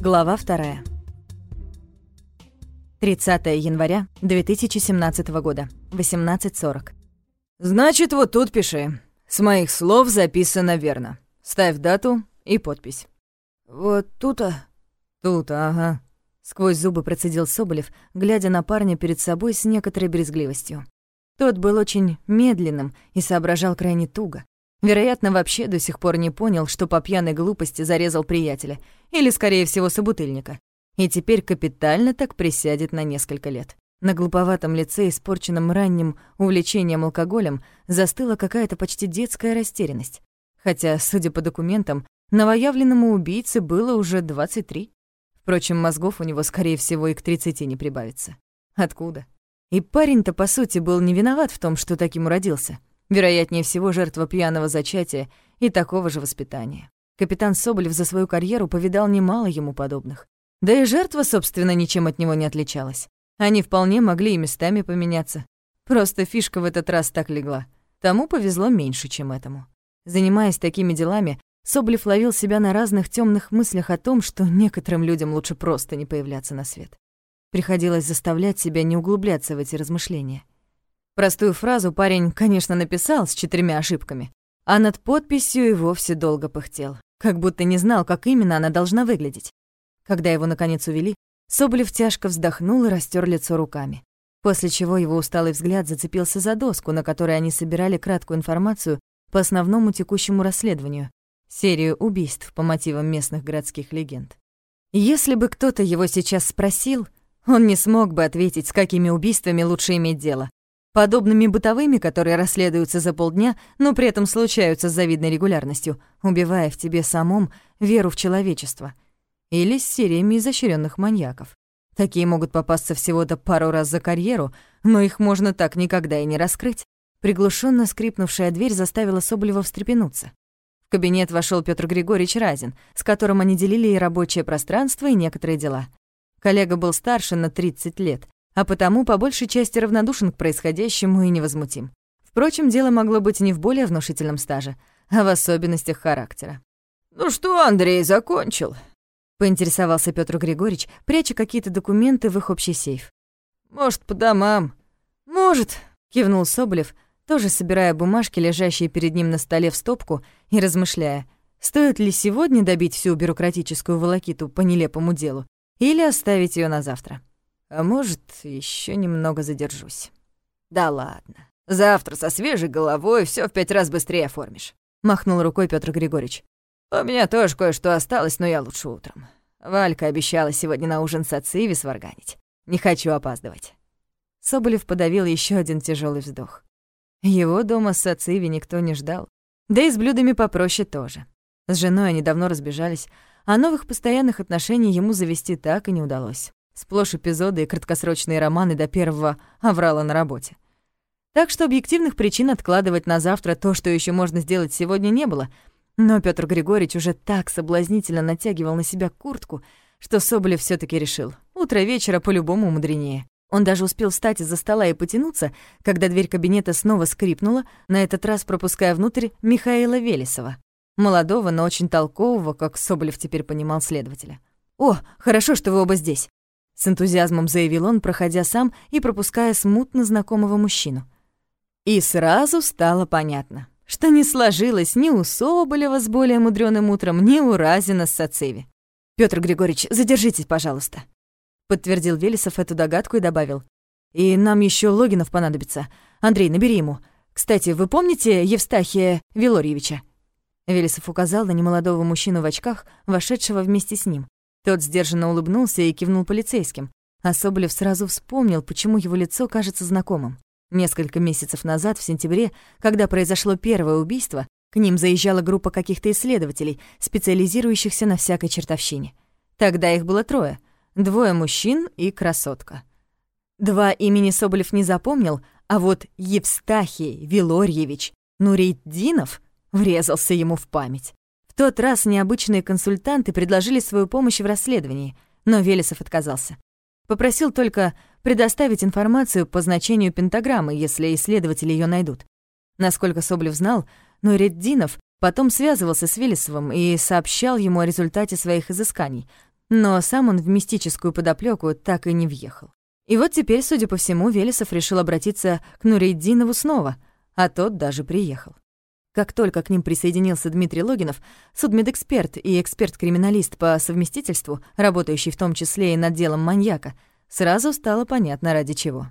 Глава вторая. 30 января 2017 года, 18.40. «Значит, вот тут пиши. С моих слов записано верно. Ставь дату и подпись». «Вот тут-то?» «Тут, ага». Сквозь зубы процедил Соболев, глядя на парня перед собой с некоторой брезгливостью. Тот был очень медленным и соображал крайне туго. Вероятно, вообще до сих пор не понял, что по пьяной глупости зарезал приятеля, или, скорее всего, собутыльника. И теперь капитально так присядет на несколько лет. На глуповатом лице, испорченном ранним увлечением алкоголем, застыла какая-то почти детская растерянность. Хотя, судя по документам, новоявленному убийце было уже 23. Впрочем, мозгов у него, скорее всего, и к 30 не прибавится. Откуда? И парень-то, по сути, был не виноват в том, что таким уродился. Вероятнее всего, жертва пьяного зачатия и такого же воспитания. Капитан Соболев за свою карьеру повидал немало ему подобных. Да и жертва, собственно, ничем от него не отличалась. Они вполне могли и местами поменяться. Просто фишка в этот раз так легла. Тому повезло меньше, чем этому. Занимаясь такими делами, Соболев ловил себя на разных темных мыслях о том, что некоторым людям лучше просто не появляться на свет. Приходилось заставлять себя не углубляться в эти размышления. Простую фразу парень, конечно, написал с четырьмя ошибками, а над подписью и вовсе долго пыхтел, как будто не знал, как именно она должна выглядеть. Когда его, наконец, увели, Соболев тяжко вздохнул и растер лицо руками, после чего его усталый взгляд зацепился за доску, на которой они собирали краткую информацию по основному текущему расследованию, серию убийств по мотивам местных городских легенд. Если бы кто-то его сейчас спросил, он не смог бы ответить, с какими убийствами лучше иметь дело, подобными бытовыми, которые расследуются за полдня, но при этом случаются с завидной регулярностью, убивая в тебе самом веру в человечество, или с сериями изощренных маньяков. Такие могут попасться всего-то пару раз за карьеру, но их можно так никогда и не раскрыть. Приглушенно скрипнувшая дверь заставила Соболева встрепенуться. В кабинет вошел Петр Григорьевич Разин, с которым они делили и рабочее пространство, и некоторые дела. Коллега был старше на 30 лет, а потому по большей части равнодушен к происходящему и невозмутим. Впрочем, дело могло быть не в более внушительном стаже, а в особенностях характера. «Ну что, Андрей, закончил?» — поинтересовался Петр Григорьевич, пряча какие-то документы в их общий сейф. «Может, по домам?» «Может», — кивнул Соболев, тоже собирая бумажки, лежащие перед ним на столе в стопку, и размышляя, стоит ли сегодня добить всю бюрократическую волокиту по нелепому делу или оставить ее на завтра. А может, еще немного задержусь. Да ладно. Завтра со свежей головой все в пять раз быстрее оформишь. Махнул рукой Петр Григорьевич. У меня тоже кое-что осталось, но я лучше утром. Валька обещала сегодня на ужин с отцеви сварганить. Не хочу опаздывать. Соболев подавил еще один тяжелый вздох. Его дома с отцеви никто не ждал. Да и с блюдами попроще тоже. С женой они давно разбежались, а новых постоянных отношений ему завести так и не удалось. Сплошь эпизоды и краткосрочные романы до первого аврала на работе. Так что объективных причин откладывать на завтра то, что еще можно сделать сегодня, не было. Но Петр Григорьевич уже так соблазнительно натягивал на себя куртку, что Соболев все таки решил. Утро вечера по-любому мудренее. Он даже успел встать из-за стола и потянуться, когда дверь кабинета снова скрипнула, на этот раз пропуская внутрь Михаила Велесова. Молодого, но очень толкового, как Соболев теперь понимал следователя. «О, хорошо, что вы оба здесь. С энтузиазмом заявил он, проходя сам и пропуская смутно знакомого мужчину. И сразу стало понятно, что не сложилось ни у Соболева с более мудрёным утром, ни у Разина с Сацеви. Петр Григорьевич, задержитесь, пожалуйста», — подтвердил Велесов эту догадку и добавил. «И нам еще Логинов понадобится. Андрей, набери ему. Кстати, вы помните Евстахия Вилорьевича?» Велесов указал на немолодого мужчину в очках, вошедшего вместе с ним. Тот сдержанно улыбнулся и кивнул полицейским. А Соболев сразу вспомнил, почему его лицо кажется знакомым. Несколько месяцев назад, в сентябре, когда произошло первое убийство, к ним заезжала группа каких-то исследователей, специализирующихся на всякой чертовщине. Тогда их было трое. Двое мужчин и красотка. Два имени Соболев не запомнил, а вот Евстахий Вилорьевич Нурейдинов врезался ему в память тот раз необычные консультанты предложили свою помощь в расследовании, но Велесов отказался. Попросил только предоставить информацию по значению пентаграммы, если исследователи ее найдут. Насколько Соблев знал, но Реддинов потом связывался с Велесовым и сообщал ему о результате своих изысканий, но сам он в мистическую подоплёку так и не въехал. И вот теперь, судя по всему, Велесов решил обратиться к Нурейдинову снова, а тот даже приехал. Как только к ним присоединился Дмитрий Логинов, судмедэксперт и эксперт-криминалист по совместительству, работающий в том числе и над делом маньяка, сразу стало понятно, ради чего.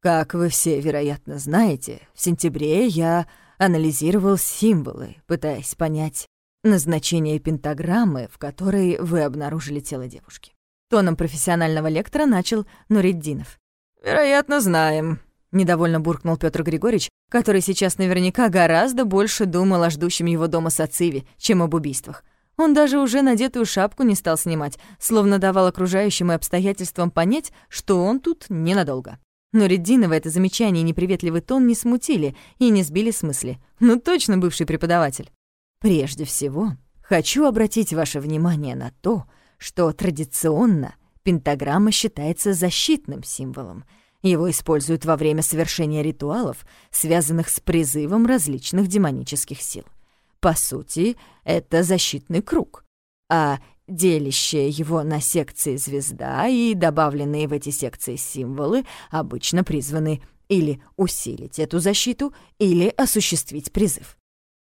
Как вы все, вероятно, знаете, в сентябре я анализировал символы, пытаясь понять назначение пентаграммы, в которой вы обнаружили тело девушки. Тоном профессионального лектора начал Нуриддинов. «Вероятно, знаем», Недовольно буркнул Петр Григорьевич, который сейчас наверняка гораздо больше думал о ждущем его дома Сациве, чем об убийствах. Он даже уже надетую шапку не стал снимать, словно давал окружающим и обстоятельствам понять, что он тут ненадолго. Но Реддинова это замечание и неприветливый тон не смутили и не сбили с мысли. Ну точно бывший преподаватель. Прежде всего, хочу обратить ваше внимание на то, что традиционно пентаграмма считается защитным символом — его используют во время совершения ритуалов, связанных с призывом различных демонических сил. По сути, это защитный круг, а делящая его на секции звезда и добавленные в эти секции символы обычно призваны или усилить эту защиту, или осуществить призыв.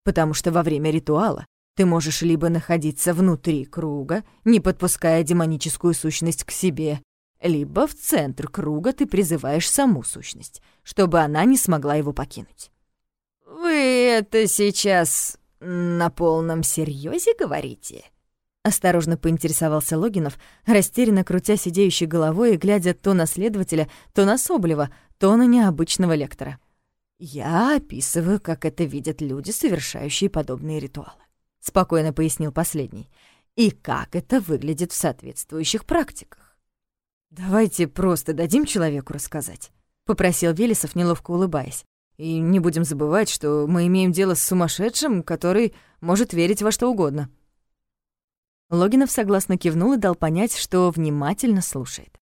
Потому что во время ритуала ты можешь либо находиться внутри круга, не подпуская демоническую сущность к себе, либо в центр круга ты призываешь саму сущность, чтобы она не смогла его покинуть. «Вы это сейчас на полном серьезе говорите?» Осторожно поинтересовался Логинов, растерянно крутя сидеющей головой и глядя то на следователя, то на Соболева, то на необычного лектора. «Я описываю, как это видят люди, совершающие подобные ритуалы», — спокойно пояснил последний, «и как это выглядит в соответствующих практиках. «Давайте просто дадим человеку рассказать», — попросил Велесов, неловко улыбаясь. «И не будем забывать, что мы имеем дело с сумасшедшим, который может верить во что угодно». Логинов согласно кивнул и дал понять, что внимательно слушает.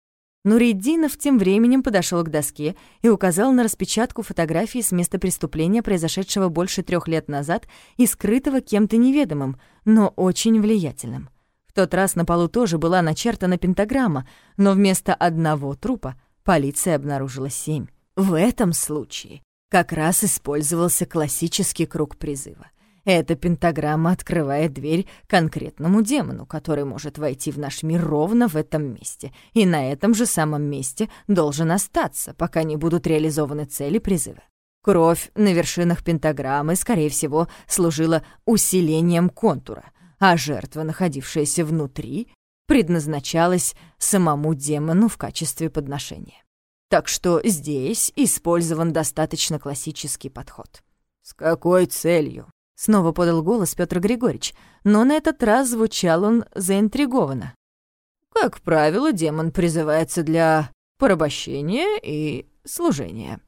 Нуриддинов тем временем подошел к доске и указал на распечатку фотографии с места преступления, произошедшего больше трех лет назад и скрытого кем-то неведомым, но очень влиятельным — в тот раз на полу тоже была начертана пентаграмма, но вместо одного трупа полиция обнаружила семь. В этом случае как раз использовался классический круг призыва. Эта пентаграмма открывает дверь конкретному демону, который может войти в наш мир ровно в этом месте, и на этом же самом месте должен остаться, пока не будут реализованы цели призыва. Кровь на вершинах пентаграммы, скорее всего, служила усилением контура — а жертва, находившаяся внутри, предназначалась самому демону в качестве подношения. Так что здесь использован достаточно классический подход. «С какой целью?» — снова подал голос Петр Григорьевич, но на этот раз звучал он заинтригованно. «Как правило, демон призывается для порабощения и служения».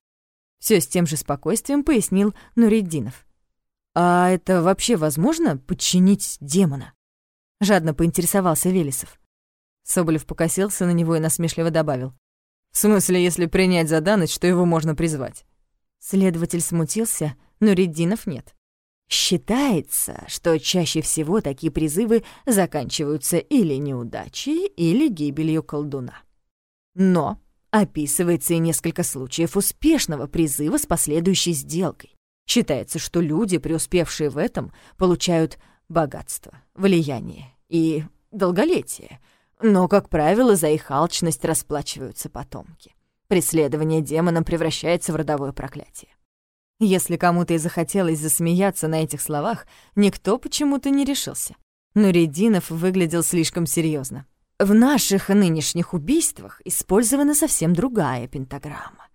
Все с тем же спокойствием пояснил Нуриддинов. «А это вообще возможно — подчинить демона?» Жадно поинтересовался Велесов. Соболев покосился на него и насмешливо добавил. «В смысле, если принять за данность, что его можно призвать?» Следователь смутился, но Реддинов нет. Считается, что чаще всего такие призывы заканчиваются или неудачей, или гибелью колдуна. Но описывается и несколько случаев успешного призыва с последующей сделкой. Считается, что люди, преуспевшие в этом, получают богатство, влияние и долголетие, но, как правило, за их алчность расплачиваются потомки. Преследование демона превращается в родовое проклятие. Если кому-то и захотелось засмеяться на этих словах, никто почему-то не решился. Но Рединов выглядел слишком серьезно. В наших нынешних убийствах использована совсем другая пентаграмма.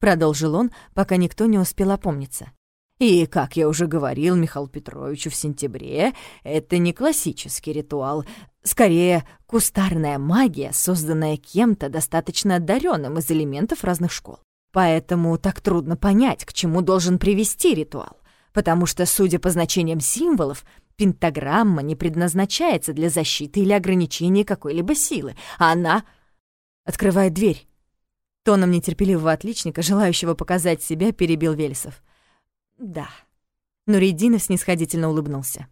Продолжил он, пока никто не успел опомниться. И, как я уже говорил Михаилу Петровичу в сентябре, это не классический ритуал, скорее кустарная магия, созданная кем-то достаточно одаренным из элементов разных школ. Поэтому так трудно понять, к чему должен привести ритуал, потому что, судя по значениям символов, пентаграмма не предназначается для защиты или ограничения какой-либо силы, а она открывает дверь. Тоном нетерпеливого отличника, желающего показать себя, перебил Вельсов. «Да». Нуридинов снисходительно улыбнулся.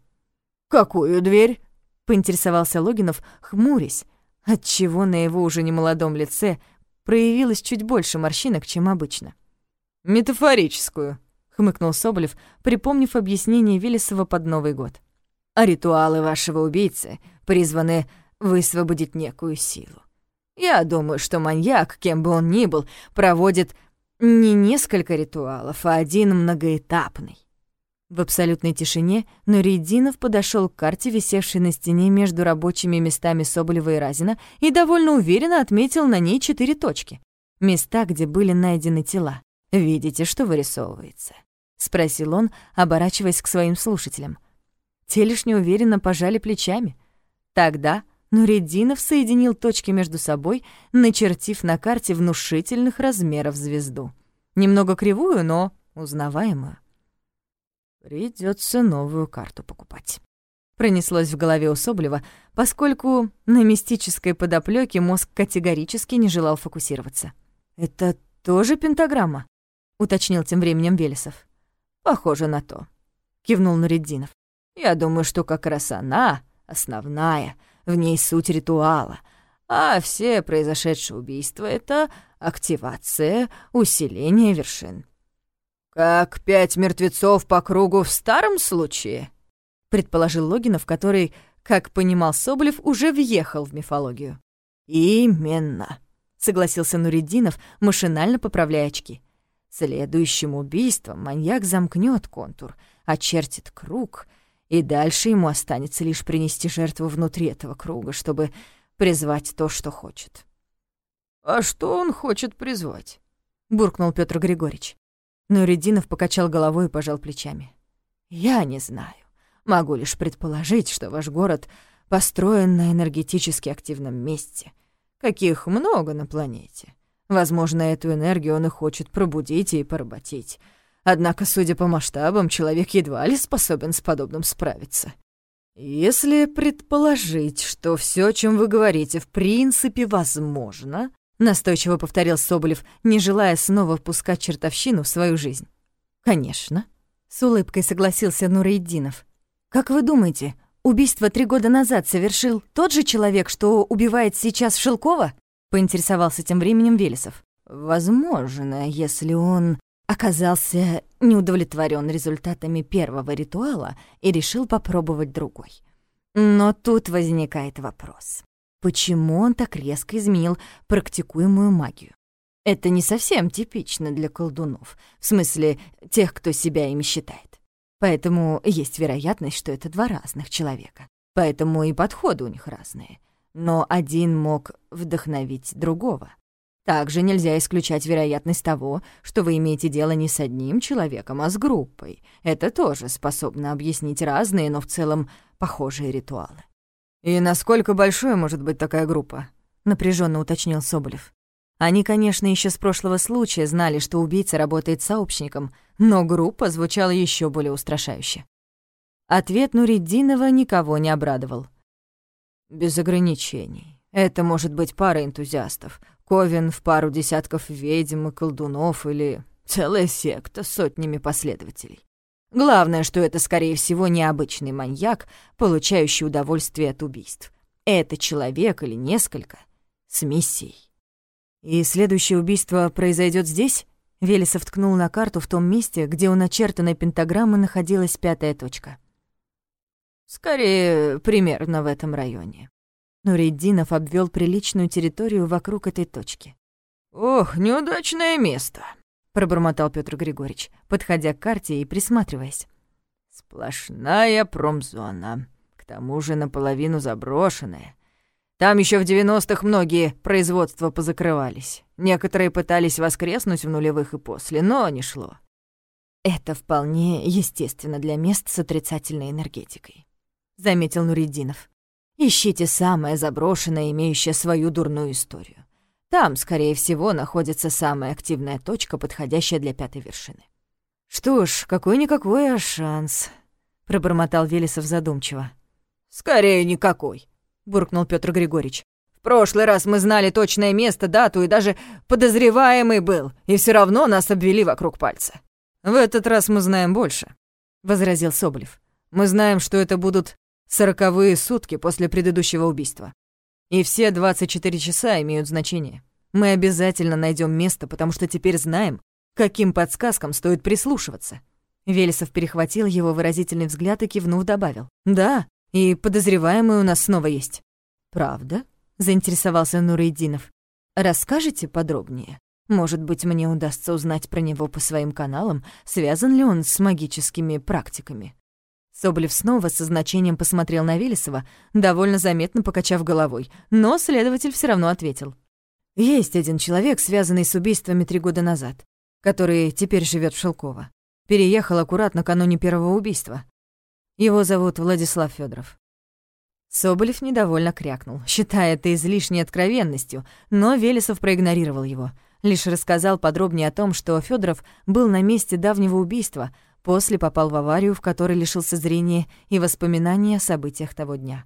«Какую дверь?» Поинтересовался Логинов, хмурясь, отчего на его уже немолодом лице проявилось чуть больше морщинок, чем обычно. «Метафорическую», — хмыкнул Соболев, припомнив объяснение Велесова под Новый год. «А ритуалы вашего убийцы призваны высвободить некую силу. Я думаю, что маньяк, кем бы он ни был, проводит не несколько ритуалов, а один многоэтапный. В абсолютной тишине Нуридинов подошел к карте, висевшей на стене между рабочими местами Соболева и Разина, и довольно уверенно отметил на ней четыре точки. Места, где были найдены тела. «Видите, что вырисовывается?» — спросил он, оборачиваясь к своим слушателям. Те лишь неуверенно пожали плечами. Тогда Нуридинов соединил точки между собой, начертив на карте внушительных размеров звезду. Немного кривую, но узнаваемую. Придется новую карту покупать. Пронеслось в голове у Соболева, поскольку на мистической подоплёке мозг категорически не желал фокусироваться. «Это тоже пентаграмма?» — уточнил тем временем Велесов. «Похоже на то», — кивнул Нуриддинов. «Я думаю, что как раз она основная, в ней суть ритуала, а все произошедшие убийства — это активация, усиление вершин. «Как пять мертвецов по кругу в старом случае?» — предположил Логинов, который, как понимал Соболев, уже въехал в мифологию. «Именно», — согласился Нуриддинов, машинально поправляя очки. «Следующим убийством маньяк замкнет контур, очертит круг, и дальше ему останется лишь принести жертву внутри этого круга, чтобы призвать то, что хочет». «А что он хочет призвать?» — буркнул Петр Григорьевич. Но Рединов покачал головой и пожал плечами. «Я не знаю. Могу лишь предположить, что ваш город построен на энергетически активном месте, каких много на планете. Возможно, эту энергию он и хочет пробудить и поработить. Однако, судя по масштабам, человек едва ли способен с подобным справиться. Если предположить, что все, чем вы говорите, в принципе возможно, Настойчиво повторил Соболев, не желая снова впускать чертовщину в свою жизнь. «Конечно», — с улыбкой согласился Нурейдинов. «Как вы думаете, убийство три года назад совершил тот же человек, что убивает сейчас Шелкова?» — поинтересовался тем временем Велесов. «Возможно, если он оказался неудовлетворен результатами первого ритуала и решил попробовать другой. Но тут возникает вопрос. Почему он так резко изменил практикуемую магию? Это не совсем типично для колдунов, в смысле тех, кто себя ими считает. Поэтому есть вероятность, что это два разных человека. Поэтому и подходы у них разные. Но один мог вдохновить другого. Также нельзя исключать вероятность того, что вы имеете дело не с одним человеком, а с группой. Это тоже способно объяснить разные, но в целом похожие ритуалы. «И насколько большой может быть такая группа?» — напряженно уточнил Соболев. Они, конечно, еще с прошлого случая знали, что убийца работает сообщником, но группа звучала еще более устрашающе. Ответ Нуриддинова никого не обрадовал. «Без ограничений. Это может быть пара энтузиастов, Ковен в пару десятков ведьм и колдунов или целая секта с сотнями последователей. Главное, что это, скорее всего, необычный маньяк, получающий удовольствие от убийств. Это человек или несколько с миссией. «И следующее убийство произойдет здесь?» Велесов ткнул на карту в том месте, где у начертанной пентаграммы находилась пятая точка. «Скорее, примерно в этом районе». Нуриддинов обвел приличную территорию вокруг этой точки. «Ох, неудачное место», пробормотал Петр Григорьевич, подходя к карте и присматриваясь. Сплошная промзона, к тому же наполовину заброшенная. Там еще в 90-х многие производства позакрывались. Некоторые пытались воскреснуть в нулевых и после, но не шло. Это вполне естественно для мест с отрицательной энергетикой, заметил Нуриддинов. Ищите самое заброшенное, имеющее свою дурную историю. Там, скорее всего, находится самая активная точка, подходящая для пятой вершины. «Что ж, какой-никакой, а шанс», — пробормотал Велесов задумчиво. «Скорее никакой», — буркнул Петр Григорьевич. «В прошлый раз мы знали точное место, дату и даже подозреваемый был, и все равно нас обвели вокруг пальца». «В этот раз мы знаем больше», — возразил Соболев. «Мы знаем, что это будут Сороковые сутки после предыдущего убийства. И все 24 часа имеют значение. Мы обязательно найдем место, потому что теперь знаем, каким подсказкам стоит прислушиваться». Велесов перехватил его выразительный взгляд и кивнув добавил. «Да, и подозреваемый у нас снова есть». «Правда?» — заинтересовался Нурейдинов. «Расскажите подробнее? Может быть, мне удастся узнать про него по своим каналам, связан ли он с магическими практиками?» Соболев снова со значением посмотрел на Велесова, довольно заметно покачав головой, но следователь все равно ответил. «Есть один человек, связанный с убийствами три года назад, который теперь живет в Шелково. Переехал аккурат накануне первого убийства. Его зовут Владислав Федоров. Соболев недовольно крякнул, считая это излишней откровенностью, но Велесов проигнорировал его. Лишь рассказал подробнее о том, что Федоров был на месте давнего убийства, после попал в аварию, в которой лишился зрения и воспоминаний о событиях того дня.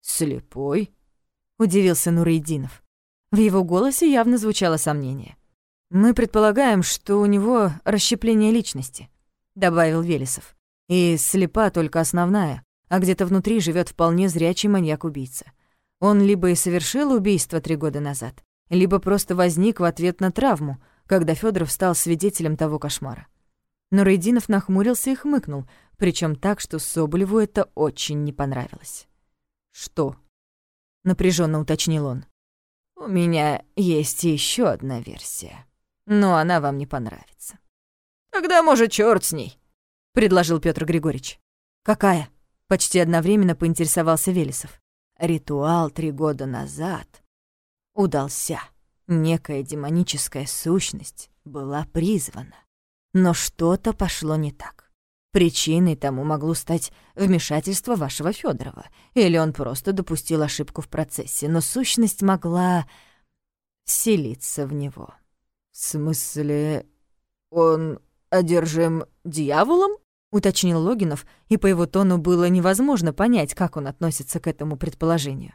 «Слепой?» — удивился Нурейдинов. В его голосе явно звучало сомнение. «Мы предполагаем, что у него расщепление личности», — добавил Велесов. «И слепа только основная, а где-то внутри живет вполне зрячий маньяк-убийца. Он либо и совершил убийство три года назад, либо просто возник в ответ на травму, когда Федоров стал свидетелем того кошмара. Но Рейдинов нахмурился и хмыкнул, причем так, что Соболеву это очень не понравилось. «Что?» — напряженно уточнил он. «У меня есть еще одна версия, но она вам не понравится». «Тогда, может, черт с ней», — предложил Петр Григорьевич. «Какая?» Почти одновременно поинтересовался Велесов. Ритуал три года назад удался. Некая демоническая сущность была призвана. Но что-то пошло не так. Причиной тому могло стать вмешательство вашего Федорова, или он просто допустил ошибку в процессе, но сущность могла вселиться в него. В смысле, он одержим дьяволом? — уточнил Логинов, и по его тону было невозможно понять, как он относится к этому предположению.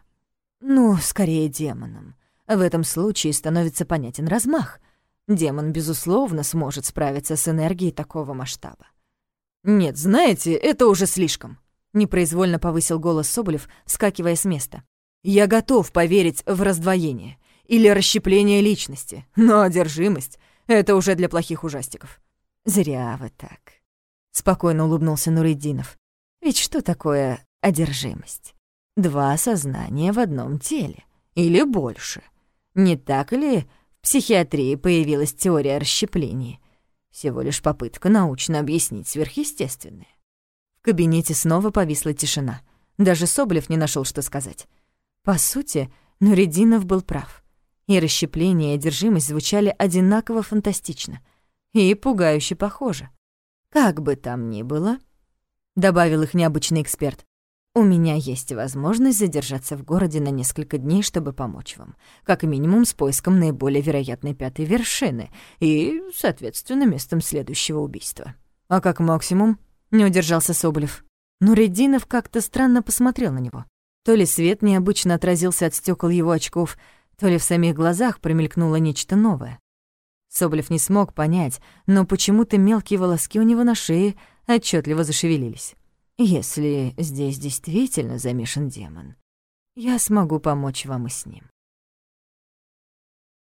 «Ну, скорее демоном. В этом случае становится понятен размах. Демон, безусловно, сможет справиться с энергией такого масштаба». «Нет, знаете, это уже слишком», — непроизвольно повысил голос Соболев, вскакивая с места. «Я готов поверить в раздвоение или расщепление личности, но одержимость — это уже для плохих ужастиков». «Зря вы так», спокойно улыбнулся Нуриддинов. Ведь что такое одержимость? Два сознания в одном теле или больше. Не так ли психиатрии появилась теория расщепления? Всего лишь попытка научно объяснить сверхъестественное. В кабинете снова повисла тишина. Даже Соболев не нашел, что сказать. По сути, Нуриддинов был прав. И расщепление, и одержимость звучали одинаково фантастично и пугающе похоже. Как бы там ни было, добавил их необычный эксперт, у меня есть возможность задержаться в городе на несколько дней, чтобы помочь вам. Как минимум с поиском наиболее вероятной пятой вершины и, соответственно, местом следующего убийства. А как максимум? Не удержался Соболев. Но Рединов как-то странно посмотрел на него. То ли свет необычно отразился от стекол его очков, то ли в самих глазах промелькнуло нечто новое. Соболев не смог понять, но почему-то мелкие волоски у него на шее отчетливо зашевелились. «Если здесь действительно замешан демон, я смогу помочь вам и с ним.